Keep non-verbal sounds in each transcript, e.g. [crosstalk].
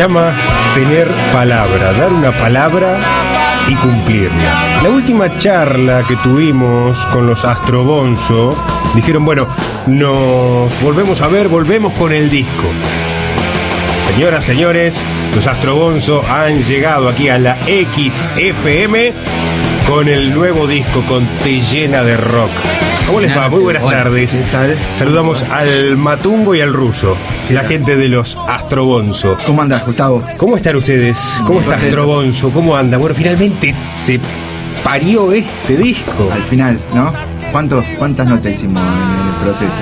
llama tener palabra, dar una palabra y cumplirla. La última charla que tuvimos con los Astrobonzo, dijeron, bueno, nos volvemos a ver, volvemos con el disco. Señoras, señores, los Astrobonzo han llegado aquí a la XFM con el nuevo disco con Te llena de rock. ¿Cómo les va? Muy buenas tardes. Saludamos al Matungo y al Ruso, la gente de los Astrobonzo. ¿Cómo andas, Gustavo? ¿Cómo están ustedes? ¿Cómo está Astrobonzo? ¿Cómo anda? Bueno, finalmente se parió este disco. Al final, ¿no? ¿Cuántos, ¿Cuántas notas hicimos en el proceso?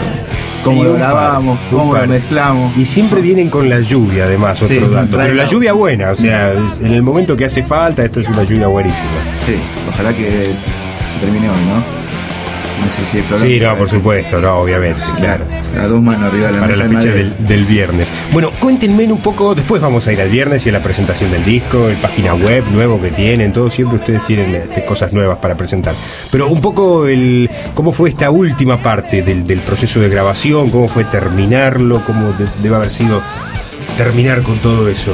¿Cómo lo grabamos? ¿Cómo lo mezclamos? Y siempre vienen con la lluvia, además, otro Sí, dato. Pero la lluvia buena, o sea, en el momento que hace falta, esta es una lluvia buenísima. Sí, ojalá que se termine hoy, ¿no? No sé si hay problema. Sí, no, por supuesto, no, obviamente, claro. Las dos manos arriba de la Para mesa la fecha del, del viernes. Bueno, cuéntenme un poco, después vamos a ir al viernes y a la presentación del disco, el página web nuevo que tienen, todo, siempre ustedes tienen este, cosas nuevas para presentar. Pero un poco el cómo fue esta última parte del, del proceso de grabación, cómo fue terminarlo, cómo de- debe haber sido terminar con todo eso.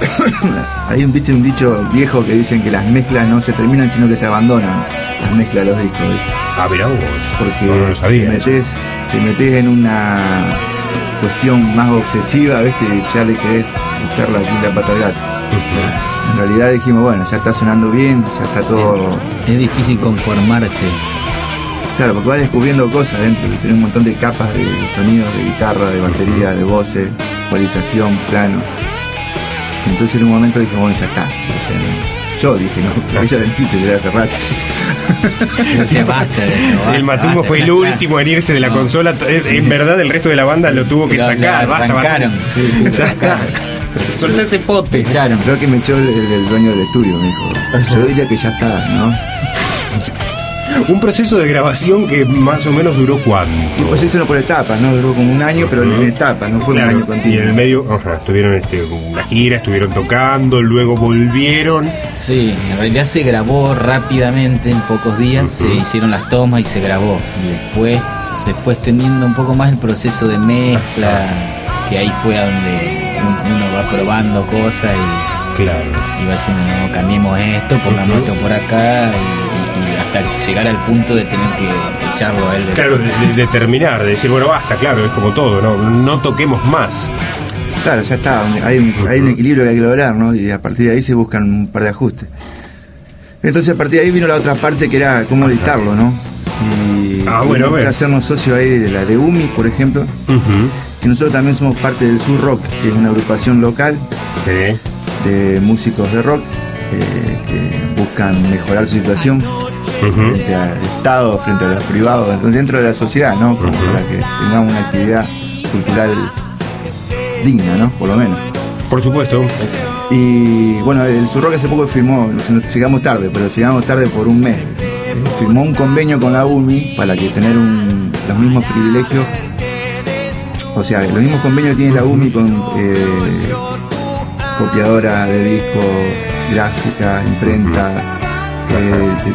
[coughs] Hay un, viste, un dicho viejo que dicen que las mezclas no se terminan, sino que se abandonan. Las mezclas de los discos, ¿viste? Ah, mirá vos. porque no, no lo sabía. te, metes, te metes en una cuestión más obsesiva, ¿viste? Ya le querés buscar la quinta pata al gato. En realidad dijimos, bueno, ya está sonando bien, ya está todo. Es difícil conformarse. Claro, porque vas descubriendo cosas dentro, tenés un montón de capas de sonidos, de guitarra, de batería, de voces, ecualización, plano. Entonces en un momento dije, bueno, ya está. O sea, no- yo dije, no, pero ya habían dicho ya hace rato. Decía, basta basta, El Matumbo basta, fue el está". último en irse de la No. consola. Eh, En verdad, el resto de la banda lo tuvo que Lo- sacar. lo Basta. Sí, sí, ya está. Soltá ese Te pote. echaron. Creo que me echó el dueño del estudio, me dijo. Yo diría que ya está, ¿no? Un proceso de grabación que más o menos duró cuánto. Pues eso no por etapas, ¿no? Duró como un año, pero en etapas, no fue Claro, un año y continuo. en el medio ajá, estuvieron este, una gira, estuvieron tocando, luego volvieron. Sí, en realidad se grabó rápidamente, en pocos días se hicieron las tomas y se grabó. Y después se fue extendiendo un poco más el proceso de mezcla, que ahí fue a donde un- uno va probando cosas y, Claro. y va diciendo, no, cambiemos esto, pongamos esto por acá, y, y- y hasta llegar al punto de tener que echarlo a él. de- Claro, de, terminar, de decir, bueno, basta, claro, es como todo, no, no toquemos más. Claro, ya está, hay un, hay un equilibrio que hay que lograr, ¿no? Y a partir de ahí se buscan un par de ajustes. Entonces a partir de ahí vino la otra parte que era cómo editarlo, ¿no? Y Ah, bueno, a ver. hacernos socios ahí de la de UMI, por ejemplo, que nosotros también somos parte del Sur Rock, que es una agrupación local Sí. de músicos de rock eh, que buscan mejorar su situación Frente al Estado, frente a los privados, dentro de la sociedad, ¿no? Como para que tengamos una actividad cultural digna, ¿no? Por lo menos. Por supuesto. Y bueno, el Surrock hace poco firmó, llegamos tarde, pero llegamos tarde por un mes. Firmó un convenio con la UMI para que tener un- los mismos privilegios, o sea, los mismos convenios que tiene la UMI con eh, copiadora de discos, gráfica, imprenta,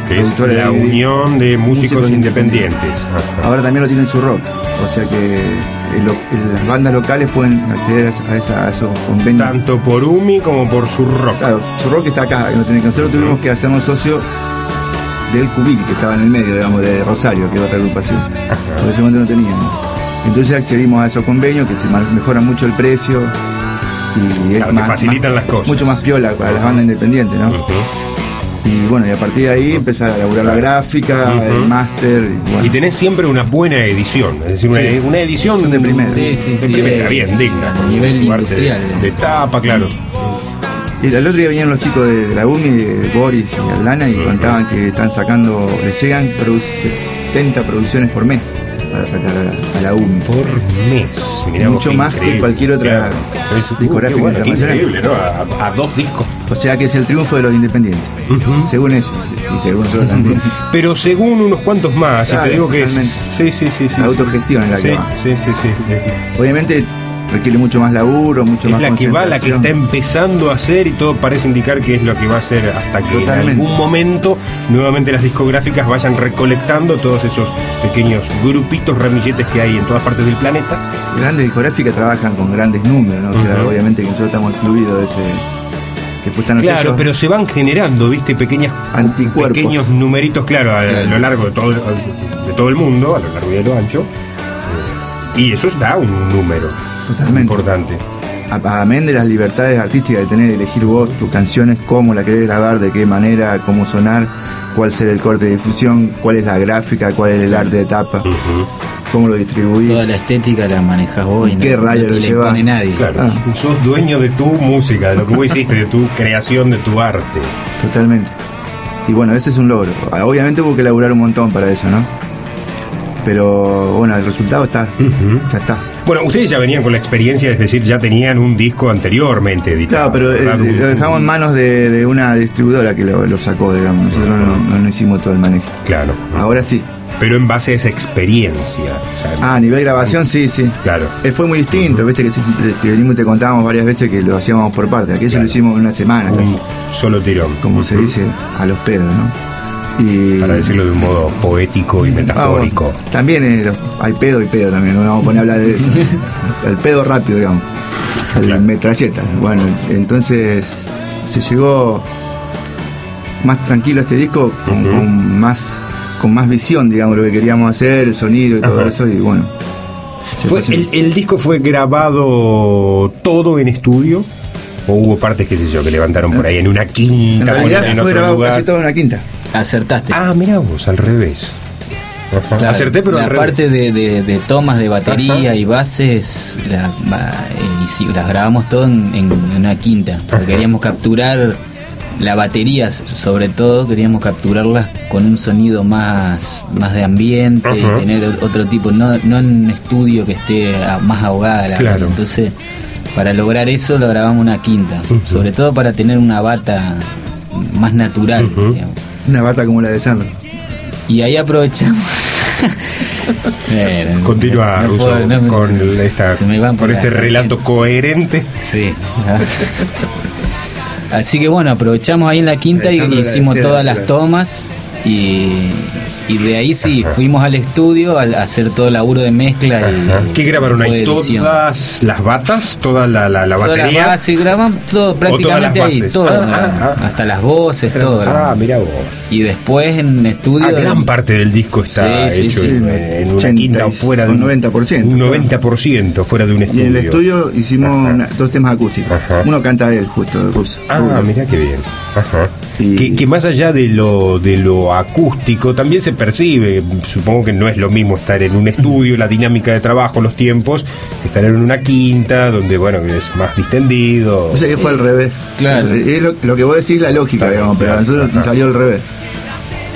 Que es la unión de músicos independientes. Ahora también lo tiene su rock, o sea que eh, lo- las bandas locales pueden acceder a, esa- a esos convenios. Tanto por UMI como por su rock. Claro, su rock está acá, nosotros tuvimos que hacernos socio del Cubil, que estaba en el medio, digamos, de Rosario, que era otra agrupación. Por ese momento no teníamos. Entonces accedimos a esos convenios que mejoran mucho el precio y Claro, más, facilitan más- las cosas. mucho más piola para las bandas independientes, ¿no? Y bueno, y a partir de ahí empezar a elaborar la gráfica, el máster, y bueno. Y tenés siempre una buena edición, es decir, una, Sí. una edición de primera. Sí, sí, de primera, eh, bien, digna. a nivel industrial, De, de tapa, claro. Y el otro día venían los chicos de, de la UMI, de Boris y Aldana, y contaban que están sacando, les llegan produ- 70 producciones por mes para sacar a la, a la UMI. Por mes. Mirá Mucho más que cualquier otra Claro. Discográfica bueno, internacional. increíble, ¿no? A, a dos discos. O sea que es el triunfo de los independientes, según eso, y según nosotros también. [laughs] Pero según unos cuantos más, y Claro, te digo que es. Sí, sí, sí. sí autogestión es la sí, que va. Sí, sí, sí. sí. Obviamente requiere mucho más laburo, mucho Es más la que va, la que está empezando a hacer y todo parece indicar que es lo que va a hacer hasta que Totalmente. en algún momento nuevamente las discográficas vayan recolectando todos esos pequeños grupitos, ramilletes que hay en todas partes del planeta. Grandes discográficas trabajan con grandes números, ¿no? O sea, obviamente que nosotros estamos excluidos de ese. Los Claro, sellos pero se van generando, viste, pequeñas Anticuerpos. pequeños numeritos, claro, a, Claro. lo largo de todo, de todo el mundo, a lo largo y a lo ancho. eh, Y eso da un número Totalmente. importante. amén de las libertades artísticas que tenés de elegir vos tus canciones, cómo la querés grabar, de qué manera, cómo sonar, cuál será el corte de difusión, cuál es la gráfica, cuál es el arte de tapa, cómo lo distribuís. Toda la estética la manejas vos y no, ¿Qué rayo no te lo le lleva? pone nadie. Claro, Ah. sos dueño de tu música, de lo que vos hiciste, de tu creación, de tu arte. Totalmente. Y bueno, ese es un logro. Obviamente hubo que laburar un montón para eso, ¿no? Pero bueno, el resultado está. Ya está. Bueno, ustedes ya venían con la experiencia, es decir, ya tenían un disco anteriormente editado. Claro, pero eh, lo dejamos en manos de, de una distribuidora que lo, lo sacó, digamos. Nosotros no, no- no hicimos todo el manejo. Claro, Ahora sí. pero en base a esa experiencia. Ah, a nivel grabación, sí, sí. Claro. Eh, fue muy distinto, viste que te y te contábamos varias veces que lo hacíamos por parte. Aquello Claro. lo hicimos en una semana, casi, solo tirón. como se dice, a los pedos, ¿no? Y, Para decirlo de un modo poético y Ah, metafórico. también eh, hay pedo y pedo también, no vamos a poner a hablar de eso. [laughs] el pedo rápido, digamos. El Claro. metralleta. Bueno, entonces se llegó más tranquilo a este disco, con, más con más visión, digamos, lo que queríamos hacer, el sonido y todo Ajá. eso, y bueno. Fue, el, disco fue grabado todo en estudio? ¿O hubo partes, qué sé yo, que levantaron por ahí en una quinta? en realidad en fue otro grabado lugar? casi todo en una quinta. Acertaste. Ah, mira vos, al revés. Claro, Acerté, pero la al revés. parte de, de- de tomas de batería Ajá. y bases la- va- eh, y sí, las grabamos todo en, en una quinta porque queríamos capturar la batería sobre todo queríamos capturarlas con un sonido más más de ambiente Ajá. tener otro tipo no no en un estudio que esté a- más ahogada la Claro. entonces para lograr eso lo grabamos una quinta sobre todo para tener una bata más natural digamos. Una bata como la de Sandro. Y ahí aprovechamos. [laughs] Bueno, Continúa, no Russo, puedo, no me- con, el- esta, con este la- relato coherente. Sí. Así que bueno, aprovechamos ahí en la quinta y hicimos todas las claro. tomas y, y de ahí sí, fuimos al estudio al hacer todo el laburo de mezcla y Ajá. ¿Qué grabaron ahí? ¿Todas las batas? ¿Toda la, la, la Todas las batería? bases, grabamos todo prácticamente ahí, todo, Ah, ah, ah. hasta las voces, todo. Ah, mira vos. Y después en estudio Ah, gran parte del disco está Sí, sí, hecho sí. en, en una 80 quinta o fuera de un 90%, Un claro. 90% fuera de un Y estudio. en el estudio hicimos Ajá. una- dos temas acústicos. Ajá. Uno canta él, justo, de ruso. Ah, mira qué bien. Ajá. Y- Que, que más allá de lo de lo acústico también se percibe. Supongo que no es lo mismo estar en un estudio, la dinámica de trabajo, los tiempos, estar en una quinta donde bueno que es más distendido. O sea que fue al revés. Claro. Es lo, lo que vos decís la lógica, Claro, digamos, pero claro, a nosotros nos salió al revés.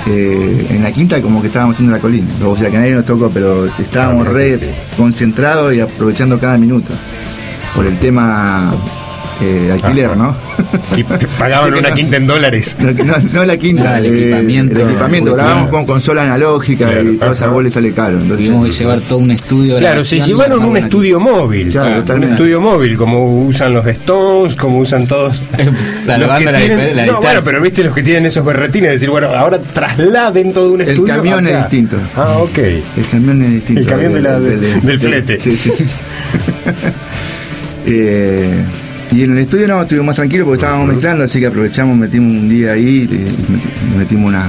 Eh, en la quinta como que estábamos haciendo la colina. O sea que nadie nos tocó, pero estábamos re sí. concentrados y aprovechando cada minuto. Por el tema eh, alquiler. ¿no? Y te pagaban [laughs] una no- quinta en dólares. No, no, no la quinta, Ah, el eh, equipamiento. el equipamiento. Claro. con consola analógica Claro, y toda esa ajá. bola sale caro. Entonces, Tuvimos que llevar todo un estudio de Claro, se llevaron un estudio móvil. Claro, un totalmente. estudio móvil, como usan los Stones, como usan todos. [laughs] Salvando la tienen- la No, bueno, pero viste los que tienen esos berretines, decir, bueno, ahora trasladen todo un El estudio. camión es distinto. Ah, ok. El camión es distinto. El camión de la- del flete. Sí, sí. [laughs] Eh, y en el estudio no, estuvimos más tranquilos porque estábamos mezclando, así que aprovechamos, metimos un día ahí, metimos una,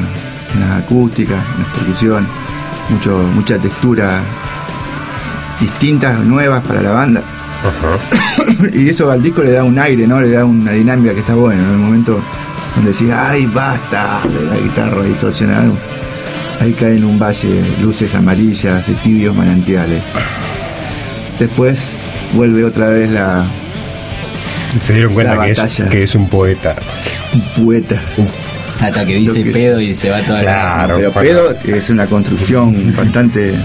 una acústica, una percusión, mucho, mucha textura distintas, nuevas para la banda. Ajá. [coughs] y eso al disco le da un aire, ¿no? Le da una dinámica que está buena. En el momento donde decís, ay, basta, la guitarra distorsionada, ahí cae en un valle luces amarillas de tibios manantiales. Después vuelve otra vez la Se dieron cuenta La que es, batalla. que es un poeta. un poeta. Hasta que dice que- pedo y se va toda Claro. Pero para- pedo es una construcción [laughs] bastante.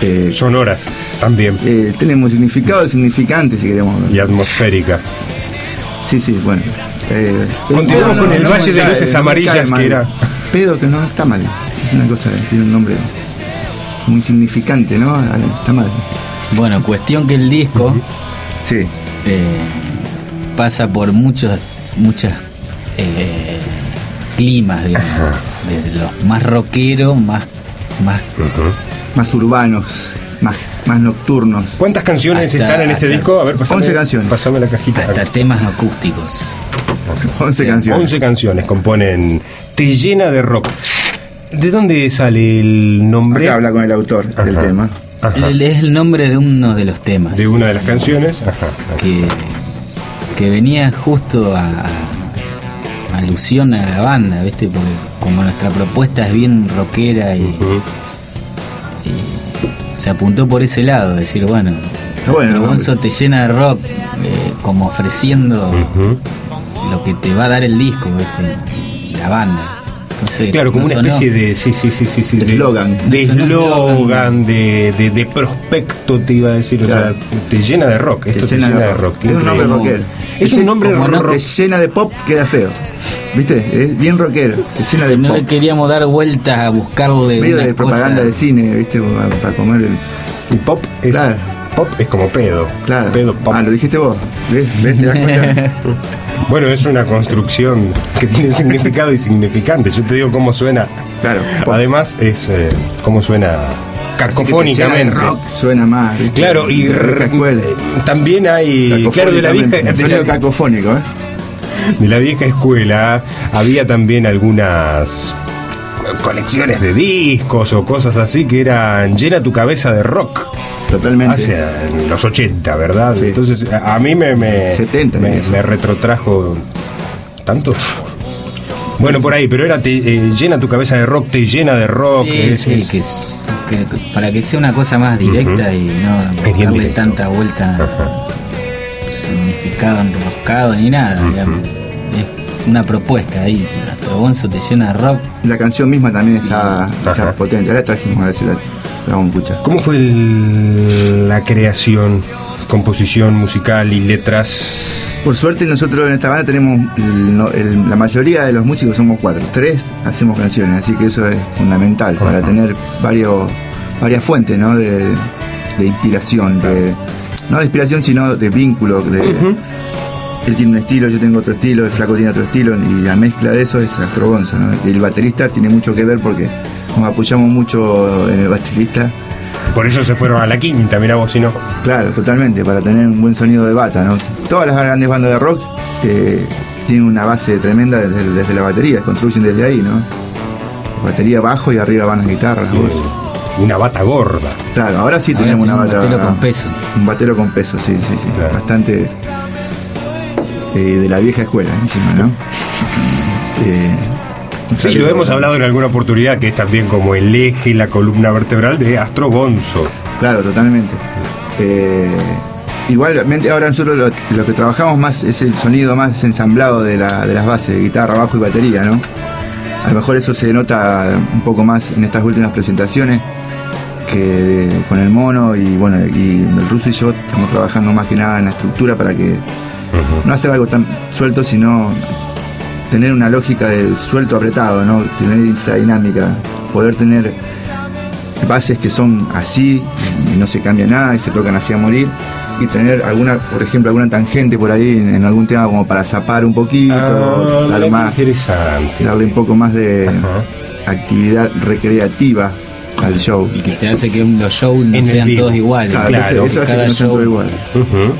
eh, Sonora también. eh, tenemos significado significante si queremos. Y atmosférica. Sí, sí, bueno. Eh, Continuamos no, con no, el no Valle de Luces Amarillas, que era- Pedo que no está mal. Es una cosa, tiene un nombre muy significante, ¿no? Está mal. Bueno, cuestión que el disco Sí, eh, pasa por muchos muchos eh, climas, digamos, desde los más rockeros, más más más urbanos, más, más nocturnos. ¿Cuántas canciones Hasta- están en este disco? A ver, pasame, 11 canciones. Pasame la cajita. hasta temas acústicos. 11 canciones. 11 canciones componen Te llena de rock. ¿De dónde sale el nombre? Acá habla con el autor del Ajá. tema. Ajá. Es el nombre de uno de los temas. De una de las canciones. Ajá. que, que venía justo a, a alusión a la banda, ¿viste? Porque como nuestra propuesta es bien rockera y, se apuntó por ese lado, decir, bueno, bueno. Bonzo te llena de rock, eh, como ofreciendo lo que te va a dar el disco, ¿viste? La banda. Entonces, Claro, como no una sonó. especie de. Sí, sí, sí, sí. sí De eslogan. De eslogan, de, de, de prospecto, te iba a decir. Claro. O sea, te llena de rock. Te Esto te llena llena de rock. rock. Es un nombre rockero. Es un nombre Como no, rock. Te llena de pop, queda feo. ¿Viste? Es bien rockero. Te llena de no pop. le queríamos dar vueltas a buscarle Medio una de propaganda cosa- de cine, ¿viste? Para, para comer el. Y pop es. Claro. Pop es como pedo. Claro. Pedo pop. Ah, lo dijiste vos. ¿Ves? ¿Ves? ¿Te das cuenta? [laughs] Bueno, es una construcción que tiene significado y significante. Yo te digo cómo suena. Claro. Además, es eh, cómo suena cacofónicamente. rock suena más. Claro, y también hay, claro, de la vieja, de la, cacofónico, ¿eh? de la vieja escuela había también algunas colecciones de discos o cosas así que eran llena tu cabeza de rock. Totalmente. Hacia los 80, ¿verdad? Sí. Entonces, a, mí me, me, 70 me, eso. me retrotrajo tanto. Bueno, por ahí, pero era te, eh, llena tu cabeza de rock, te llena de rock. Sí, es- sí, es- que, es- que para que sea una cosa más directa y no darle tanta vuelta significado enroscado ni nada. digamos. Una propuesta ahí. Nuestro Bonzo te llena de rock. La canción misma también está, potente. Ahora trajimos a ver si la, la vamos a escuchar. ¿Cómo fue el- la creación, composición musical y letras? Por suerte nosotros en esta banda tenemos el- no- el- la mayoría de los músicos somos cuatro, tres hacemos canciones, así que eso es fundamental para tener varios, varias fuentes ¿no? de, de inspiración, de, no de inspiración sino de vínculo, de, él tiene un estilo, yo tengo otro estilo, el flaco tiene otro estilo y la mezcla de eso es Astro Gonzo, ¿no? Y el baterista tiene mucho que ver porque nos apoyamos mucho en el baterista. Por eso se fueron a la quinta, mira vos si no. Claro, totalmente, para tener un buen sonido de bata, ¿no? Todas las grandes bandas de rock eh, tienen una base tremenda desde, desde la batería, construyen desde ahí, ¿no? Batería bajo y arriba van las guitarras. voz. Una bata gorda. Claro, ahora sí Ahora tenemos una tenemos un bata. batero con peso. Un batero con peso, sí, sí, sí. Claro. Bastante eh, de la vieja escuela encima, ¿no? Eh, Sí, lo hemos hablado en alguna oportunidad, que es también como el eje, la columna vertebral de Astro Gonzo. Claro, totalmente. Eh, igualmente ahora nosotros lo, lo que trabajamos más es el sonido más ensamblado de, la- de las bases, de guitarra, bajo y batería, ¿no? A lo mejor eso se nota un poco más en estas últimas presentaciones que con el mono y bueno, y el ruso y yo estamos trabajando más que nada en la estructura para que no hacer algo tan suelto, sino tener una lógica de suelto apretado, ¿no? Tener esa dinámica, poder tener bases que son así y no se cambia nada y se tocan así a morir y tener alguna, por ejemplo, alguna tangente por ahí en, en algún tema como para zapar un poquito, Ah, darle más, interesante. darle un poco más de Ajá. actividad recreativa al show. Y que te hace que los shows no En sean todos iguales. Claro, Claro, eso, eso hace que cada no sean show- igual. Ujú.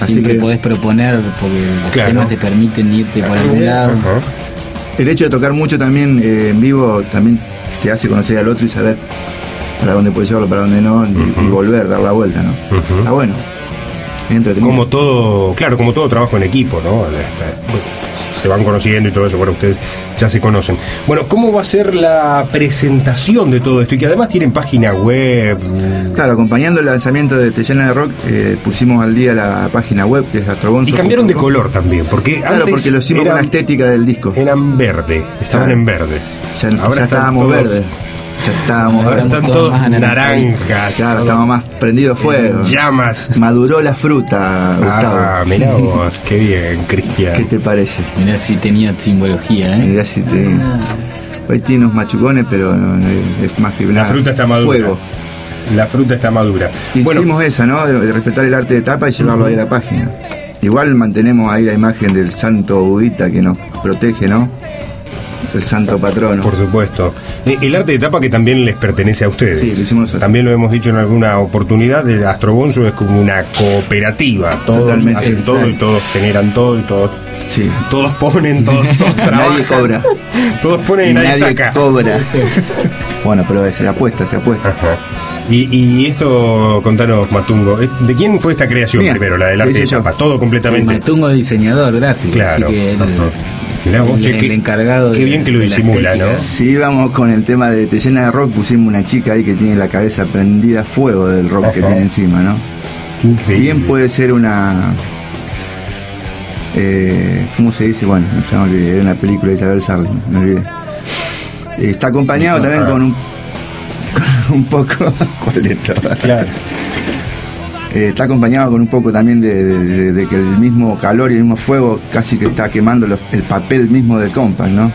Así Siempre que podés proponer, porque los Claro. temas te permiten irte por algún lado. El hecho de tocar mucho también eh, en vivo también te hace conocer al otro y saber para dónde puedes llevarlo, para dónde no, y, y volver, dar la vuelta, ¿no? Ujú. Está bueno. Entretenido. Como todo, claro, como todo trabajo en equipo, ¿no? Está- bueno, Se van conociendo y todo eso, bueno, ustedes ya se conocen. Bueno, ¿cómo va a ser la presentación de todo esto? Y que además tienen página web. Claro, acompañando el lanzamiento de Te de Rock, eh, pusimos al día la página web que es astrobonzo. Y cambiaron de color también, porque Claro, antes porque lo hicimos con la estética del disco. eran verde, estaban Claro. en verde. Ya, Ahora ya estábamos verdes. Ya estábamos Ahora están todos naranjas. Claro, todos estábamos más prendidos fuego. Llamas. Maduró la fruta, Gustavo. Ah, mirá [laughs] vos, qué bien, Cristian. ¿Qué te parece? Mirá si tenía simbología, ¿eh? Mirá si te... Hoy tiene unos machucones, pero no, no, es más que La fruta está madura. fuego. la fruta está madura. Hicimos esa, ¿no? De, de respetar el arte de tapa y llevarlo ahí a la página. Igual mantenemos ahí la imagen del santo budita que nos protege, ¿no? El santo patrono. Por supuesto. Eh, El arte de tapa que también les pertenece a ustedes. Sí, lo hicimos nosotros. También lo hemos dicho en alguna oportunidad. El Astrobonso es como una cooperativa. Todos Totalmente. hacen todo y todos generan todo y todos, Sí. todos ponen, todos, [laughs] todos trabajan. Nadie cobra. Todos ponen y, Y nadie, nadie saca. cobra. [laughs] bueno, pero se apuesta, se apuesta. Ajá. Y, y esto, contanos, Matungo, ¿eh? ¿de quién fue esta creación primero, la del arte de tapa? Todo Sí, completamente. Matungo es diseñador gráfico, Claro. así que él. Mirá vos, el, che, el qué- encargado qué de- bien que lo disimula. ¿no? Si vamos con el tema de Te llena de rock, pusimos una chica ahí que tiene la cabeza prendida a fuego del rock que tiene encima, ¿no? Qué increíble. Bien puede ser una. Eh, ¿Cómo se dice? Bueno, ya me olvidé, era una película de Isabel Sarli, me olvidé. Está acompañado también con un, [laughs] con un poco. [laughs] ¿Cuál? Claro. Eh, está acompañado con un poco también de, de- de- de que el mismo calor y el mismo fuego casi que está quemando los- el papel mismo del compás, ¿no?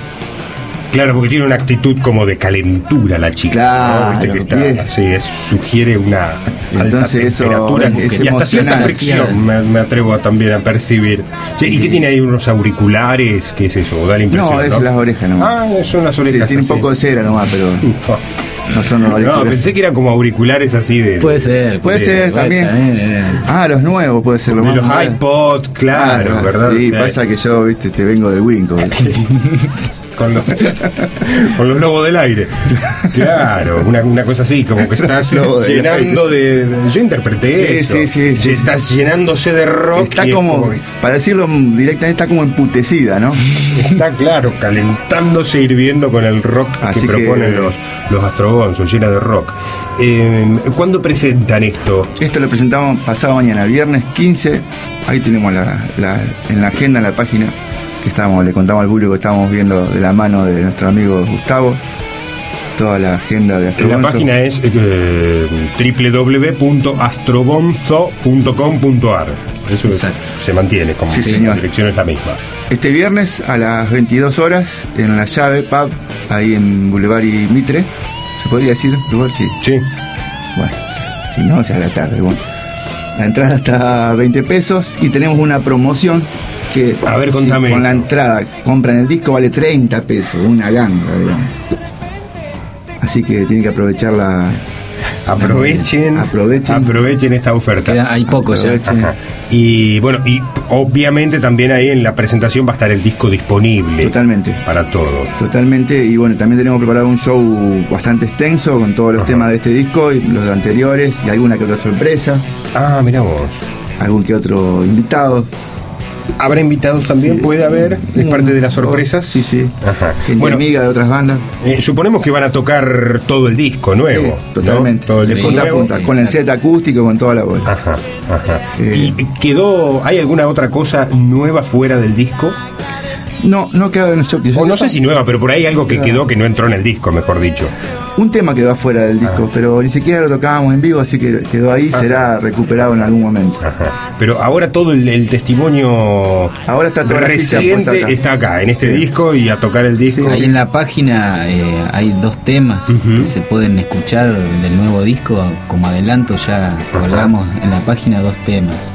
Claro, porque tiene una actitud como de calentura la chica. Claro, ¿no? Que está- sí, es- sugiere una alta Entonces eso temperatura es y hasta cierta fricción me, me atrevo a también a percibir. ¿Y qué tiene ahí unos auriculares? ¿Qué es eso? Da la impresión. No, es las orejas nomás. Ah, son las Sí, orejas. tiene un poco de cera nomás, pero [laughs] no son los No, auriculares. pensé que eran como auriculares así de. Puede ser. Puede ser también. eh. Ah, los nuevos puede ser lo De los iPod, claro, ¿verdad? Sí, Claro. pasa que yo, viste, te vengo del Winco. [laughs] con los, con los lobos del aire. Claro, una, una cosa así, como que estás llenando de, de- Yo interpreté Sí, eso. sí, sí, sí, Estás llenándose de rock. Está es como, para decirlo directamente, está como emputecida, ¿no? está claro, calentándose, hirviendo con el rock Así que que- proponen los, los astrogonzos, llena de rock. Eh, ¿Cuándo presentan esto? Esto lo presentamos pasado mañana, viernes 15. Ahí tenemos la, la- en la agenda, en la página, que estamos, le contamos al público que estamos viendo de la mano de nuestro amigo Gustavo. Toda la agenda de La Astrogonzo. página es eh, www.astrobonzo.com.ar. Eso es- Exacto. se mantiene, como Sí, si la dirección es la misma. Este viernes a las 22 horas en la llave Pub, ahí en Boulevard y Mitre. ¿Se podría decir lugar? Sí. Sí. Bueno, si no, se la tarde. Bueno. La entrada está a 20 pesos y tenemos una promoción que A ver, si contame con la entrada compran el disco vale 30 pesos, una ganga, digamos. Así que tienen que aprovechar la... Aprovechen, Aprovechen. aprovechen esta oferta. Queda- hay pocos ya. Y bueno, y obviamente también ahí en la presentación va a estar el disco disponible Totalmente. para todos. Totalmente, y bueno, también tenemos preparado un show bastante extenso con todos los Ajá. temas de este disco y los anteriores, y alguna que otra sorpresa, Ah, mira vos. algún que otro invitado. ¿Habrá invitados también? Sí. ¿Puede haber? ¿Es parte de las sorpresas? Sí, sí. Ajá. Gente Bueno, amiga de otras bandas. eh, suponemos que van a tocar todo el disco nuevo. Sí, ¿no? totalmente. Todo el de disco punta a nuevo. punta, sí, con el set acústico, con toda la bola. Ajá, ajá. Eh. ¿Y quedó, hay alguna otra cosa nueva fuera del disco? No, no quedó en el show. que yo O no sé si nueva, pero por ahí algo que quedó que no entró en el disco, mejor dicho. Un tema quedó afuera del Ah. disco, pero ni siquiera lo tocábamos en vivo, así que quedó ahí, será recuperado en algún momento. Ajá. Pero ahora todo el, el testimonio Ahora está reciente acá. está acá, en este Sí. disco y a tocar el disco. Ahí en la página eh, hay dos temas que se pueden escuchar del nuevo disco. Como adelanto, ya colgamos en la página dos temas.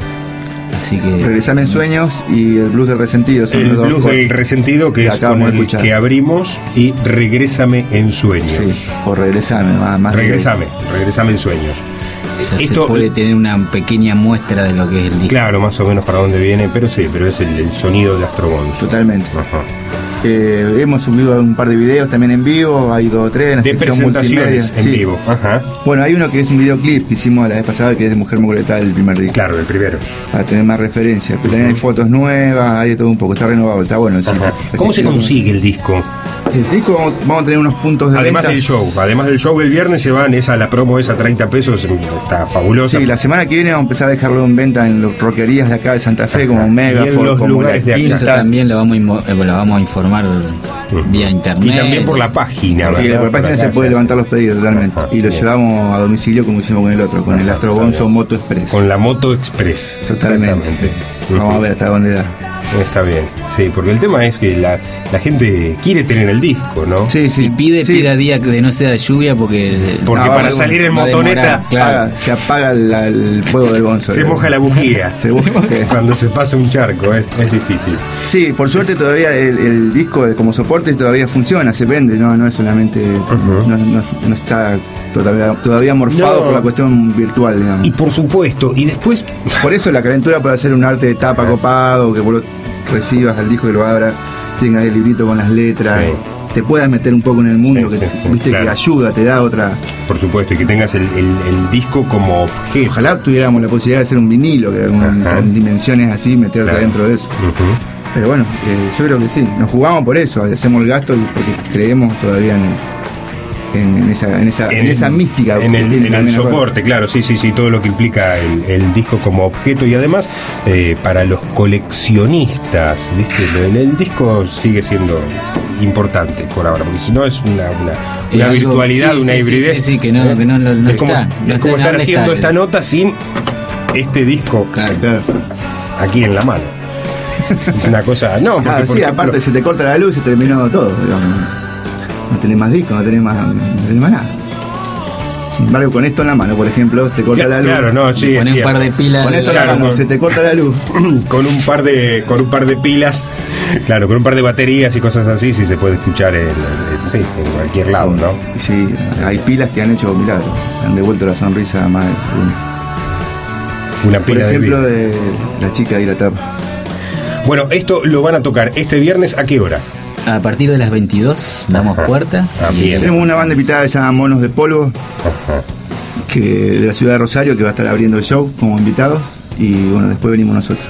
Así que. Regresame en sueños y el blues del resentido son El los dos blues cosas del resentido que que es acabamos con de el escuchar. que abrimos y Regrésame en sueños. Sí, o regresame, más, más Regresame, regresame en sueños. ya se Esto, puede tener una pequeña muestra de lo que es el disco. claro, más o menos para dónde viene, pero sí, pero es el, el sonido de Astrobón. Totalmente. Ajá. Eh, hemos subido un par de videos también en vivo, hay dos o tres en la De sección multimedia. en sí. vivo. Ajá. Bueno, hay uno que es un videoclip que hicimos la vez pasada que es de Mujer Mogretal, el primer disco, Claro, el primero. para tener más referencia. Pero también hay fotos nuevas, hay de todo un poco, está renovado, está bueno. el sitio. Ajá. ¿Cómo se consigue el disco? El disco vamos, vamos a tener unos puntos de Además venta. del show, además del show el viernes se van esa la promo esa 30 pesos, está fabulosa. Sí, la semana que viene vamos a empezar a dejarlo en venta en las roquerías de acá de Santa Fe, como los como lugares de la acá. Eso Quinta. también lo vamos, a inmo- eh, lo vamos informar vía internet. Y también por la página, Y la página se puede levantar los pedidos totalmente. Ajá, y lo bien. llevamos a domicilio como hicimos con el otro, con el Astro Gonzo Moto Express. Con la Moto Express. Totalmente. Vamos a ver hasta dónde da. Está bien, sí, porque el tema es que la, la gente quiere tener el disco, ¿no? Sí, sí. Si pide, sí. pida día que no sea de lluvia porque... Porque Ah, para salir en motoneta demorar, claro. Apaga- se apaga la- el fuego del bonzo. se moja la bujía. [laughs] Se moja, sí. Cuando se pasa un charco, es, es difícil. Sí, por suerte todavía el, el disco como soporte todavía funciona, se vende, no, no es solamente, no, no- no está todavía, todavía morfado No. por la cuestión virtual, digamos. Y por supuesto, y después por eso la calentura para hacer un arte de tapa copado, que recibas al disco y lo abra, tenga el librito con las letras, Sí. te puedas meter un poco en el mundo, Sí, que sí, viste claro. que ayuda, te da otra. Por supuesto, y que tengas el, el- el disco como objeto. Ojalá tuviéramos la posibilidad de hacer un vinilo, que con dimensiones así, meterte Claro. dentro de eso. Pero bueno, eh, yo creo que sí, nos jugamos por eso, hacemos el gasto porque creemos todavía en, en, en esa, en, esa, en esa mística. En el, el cosa. soporte, claro, sí, sí, sí, todo lo que implica el, el disco como objeto y además eh, para los coleccionistas, ¿viste? El, el disco sigue siendo importante por ahora, porque si no es una, una, Es una algo- virtualidad, sí, una sí, hibridez. sí, sí, que no- que no- no- no es como, está, no es está, como estar ¿dónde haciendo está? esta nota sin este disco Claro. Aquí en la mano. Es una cosa. No, porque, Claro, por sí, aparte se te corta la luz y se terminó todo. digamos. No tenés más disco, no tenés más, no tenés más nada. Sin embargo, con esto en la mano, por ejemplo, se corta la luz. Claro, no, sí, pone un par de pilas. Con esto en Claro, la mano, con- se te corta la luz. [clears throat] con un par de con un par de pilas [laughs] claro con un par de baterías y cosas así sí se puede escuchar en, en- sí, en cualquier lado no sí, hay pilas que han hecho milagros. Han devuelto la sonrisa a más de uno. una Por pila ejemplo, de de la chica y la tapa. bueno esto lo van a tocar este viernes a qué hora A partir de las 22 damos Ajá. puerta. Ah, y-. Tenemos una banda invitada que se llama Monos de Polvo, Ajá. que de la ciudad de Rosario, que va a estar abriendo el show como invitados. Y bueno, después venimos nosotros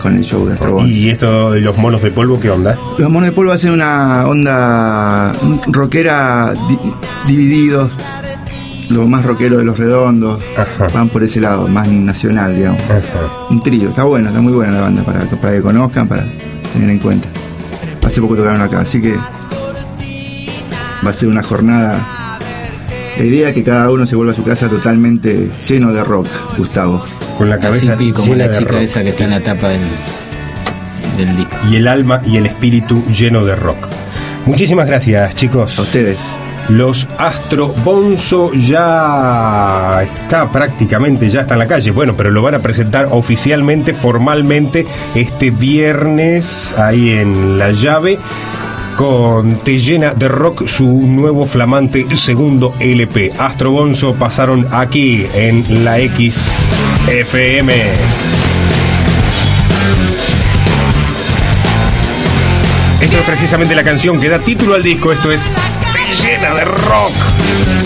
con el show de Astrobón. y esto de los monos de polvo qué onda Los Monos de Polvo hacen una onda rockera di- divididos, lo más rockero de los redondos. Ajá. Van por ese lado, más nacional, digamos. Ajá. Un trío, está bueno, está muy buena la banda para, para que conozcan, para tener en cuenta. Hace poco tocaron acá, así que va a ser una jornada. La idea es que cada uno se vuelva a su casa totalmente lleno de rock, Gustavo. con la Así cabeza pi, como llena la de chica rock. esa que está en la tapa del, del disco. y el alma y el espíritu lleno de rock muchísimas gracias chicos A ustedes. Los Astro Bonzo ya está prácticamente, ya está en la calle. Bueno, pero lo van a presentar oficialmente, formalmente, este viernes ahí en La Llave. Con Te llena de rock su nuevo flamante segundo LP. Astro Bonzo pasaron aquí en la XFM. Esto es precisamente la canción que da título al disco. Esto es de rock.